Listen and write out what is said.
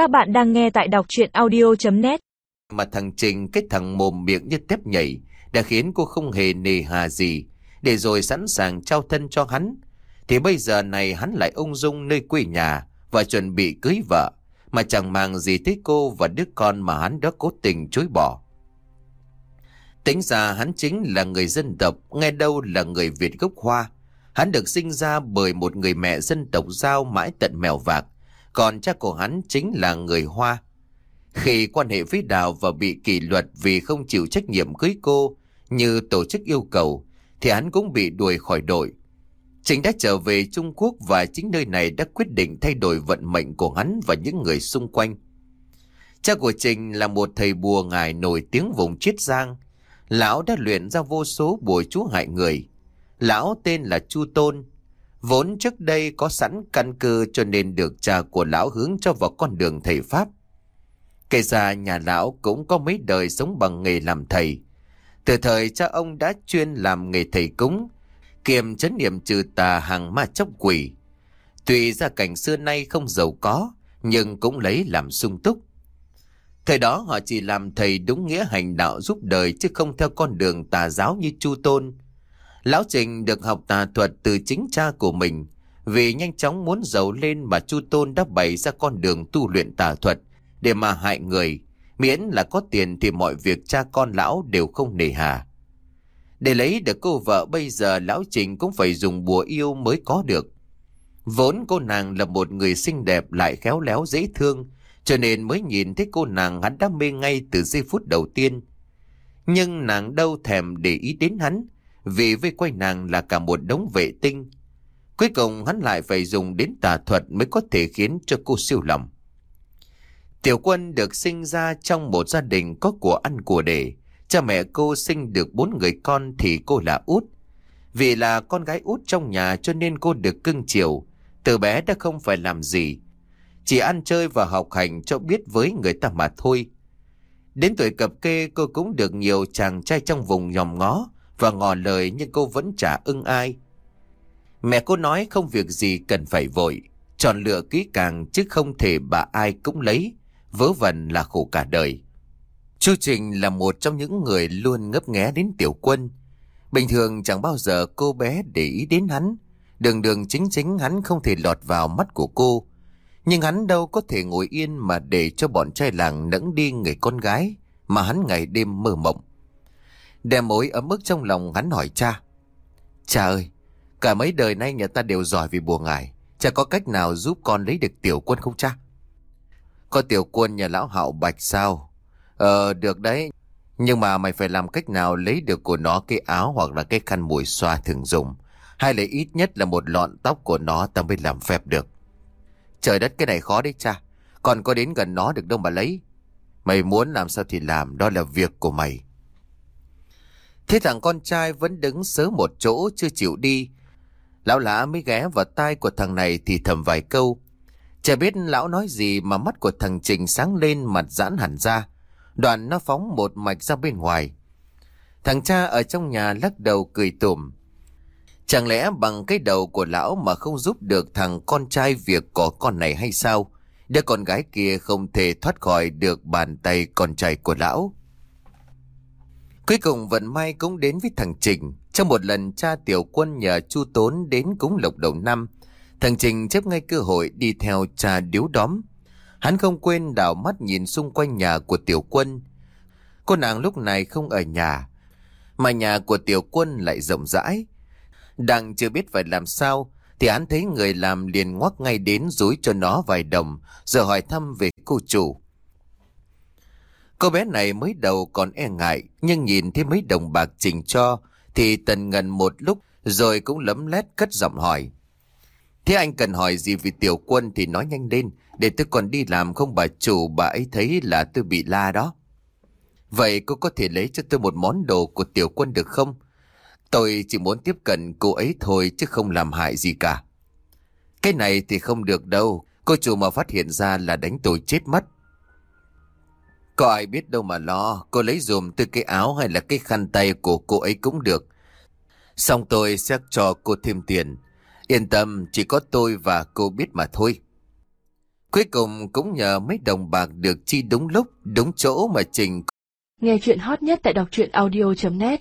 Các bạn đang nghe tại đọc chuyện audio.net Mà thằng Trình cái thằng mồm miệng như tép nhảy đã khiến cô không hề nề hà gì để rồi sẵn sàng trao thân cho hắn. Thì bây giờ này hắn lại ung dung nơi quê nhà và chuẩn bị cưới vợ mà chẳng mang gì tới cô và đứa con mà hắn đã cố tình chối bỏ. Tính ra hắn chính là người dân tộc, nghe đâu là người Việt gốc Hoa. Hắn được sinh ra bởi một người mẹ dân tộc giao mãi tận mèo vạc, còn cha của hắn chính là người Hoa. Khi quan hệ với Đào và bị kỷ luật vì không chịu trách nhiệm cưới cô như tổ chức yêu cầu, thì hắn cũng bị đuổi khỏi đội. Trình đã trở về Trung Quốc và chính nơi này đã quyết định thay đổi vận mệnh của hắn và những người xung quanh. Cha của Trình là một thầy bùa ngài nổi tiếng vùng Chiết Giang. Lão đã luyện ra vô số bùa chú hại người. Lão tên là Chu Tôn. Vốn trước đây có sẵn căn cơ cho nên được cha của lão hướng cho vào con đường thầy Pháp. Kể ra nhà lão cũng có mấy đời sống bằng nghề làm thầy. Từ thời cha ông đã chuyên làm nghề thầy cúng, kiềm chấn niệm trừ tà hàng ma chóc quỷ. Tuy gia cảnh xưa nay không giàu có, nhưng cũng lấy làm sung túc. Thời đó họ chỉ làm thầy đúng nghĩa hành đạo giúp đời chứ không theo con đường tà giáo như Chu Tôn. Lão Trình được học tà thuật từ chính cha của mình, vì nhanh chóng muốn giàu lên mà Chu Tôn đã bày ra con đường tu luyện tà thuật để mà hại người, miễn là có tiền thì mọi việc cha con lão đều không nề hà. Để lấy được cô vợ bây giờ lão Trình cũng phải dùng bùa yêu mới có được. Vốn cô nàng là một người xinh đẹp lại khéo léo dễ thương, cho nên mới nhìn thấy cô nàng hắn đã mê ngay từ giây phút đầu tiên. Nhưng nàng đâu thèm để ý đến hắn, vì vây quanh nàng là cả một đống vệ tinh. Cuối cùng hắn lại phải dùng đến tà thuật mới có thể khiến cho cô siêu lòng. Tiểu quân được sinh ra trong một gia đình có của ăn của để. Cha mẹ cô sinh được bốn người con thì cô là út. Vì là con gái út trong nhà cho nên cô được cưng chiều. Từ bé đã không phải làm gì. Chỉ ăn chơi và học hành cho biết với người ta mà thôi. Đến tuổi cập kê, cô cũng được nhiều chàng trai trong vùng nhòm ngó và ngỏ lời nhưng cô vẫn chả ưng ai. Mẹ cô nói không việc gì cần phải vội, chọn lựa kỹ càng chứ không thể bà ai cũng lấy, vớ vẩn là khổ cả đời. Chu Trình là một trong những người luôn ngấp nghé đến tiểu quân. Bình thường chẳng bao giờ cô bé để ý đến hắn. Đường đường chính chính hắn không thể lọt vào mắt của cô. Nhưng hắn đâu có thể ngồi yên mà để cho bọn trai làng nẫng đi người con gái mà hắn ngày đêm mơ mộng. Đem mối ấm ức trong lòng hắn hỏi cha. Cha ơi, cả mấy đời nay nhà ta đều giỏi vì bùa ngải. Cha có cách nào giúp con lấy được tiểu quân không cha? Có tiểu quân nhà lão hạo bạch sao? Ờ, được đấy. Nhưng mà mày phải làm cách nào lấy được của nó cái áo hoặc là cái khăn mùi xoa thường dùng. Hay là ít nhất là một lọn tóc của nó ta mới làm phép được. Trời đất cái này khó đấy cha. Còn có đến gần nó được đâu mà lấy. Mày muốn làm sao thì làm, đó là việc của mày. Thế thằng con trai vẫn đứng sớ một chỗ, chưa chịu đi. Lão lá mới ghé vào tai của thằng này thì thầm vài câu. Chả biết lão nói gì mà mắt của thằng Trình sáng lên, mặt giãn hẳn ra. Đoạn nó phóng một mạch ra bên ngoài. Thằng cha ở trong nhà lắc đầu cười tủm. Chẳng lẽ bằng cái đầu của lão mà không giúp được thằng con trai việc có con này hay sao? Đứa con gái kia không thể thoát khỏi được bàn tay con trai của lão. Cuối cùng vận may cũng đến với thằng Trình. Trong một lần cha tiểu quân nhờ chu tốn đến cúng lộc đầu năm, thằng Trình chấp ngay cơ hội đi theo cha điếu đóm. Hắn không quên đảo mắt nhìn xung quanh nhà của tiểu quân. Cô nàng lúc này không ở nhà, mà nhà của tiểu quân lại rộng rãi. Đang chưa biết phải làm sao, thì hắn thấy người làm liền ngoắc ngay đến dối cho nó vài đồng, rồi hỏi thăm về cô chủ. Cô bé này mới đầu còn e ngại, nhưng nhìn thấy mấy đồng bạc trình cho, thì tần ngần một lúc, rồi cũng lấm lét cất giọng hỏi. Thế anh cần hỏi gì vì tiểu quân thì nói nhanh lên, để tôi còn đi làm không bà chủ bà ấy thấy là tôi bị la đó. Vậy cô có thể lấy cho tôi một món đồ của tiểu quân được không? Tôi chỉ muốn tiếp cận cô ấy thôi chứ không làm hại gì cả. Cái này thì không được đâu, cô chủ mà phát hiện ra là đánh tôi chết mất. Có ai biết đâu mà lo, cô lấy dùm từ cái áo hay là cái khăn tay của cô ấy cũng được. Xong tôi sẽ cho cô thêm tiền. Yên tâm, chỉ có tôi và cô biết mà thôi. Cuối cùng cũng nhờ mấy đồng bạc được chi đúng lúc, đúng chỗ mà Trình Nghe chuyện hot nhất tại đọc truyện audio.net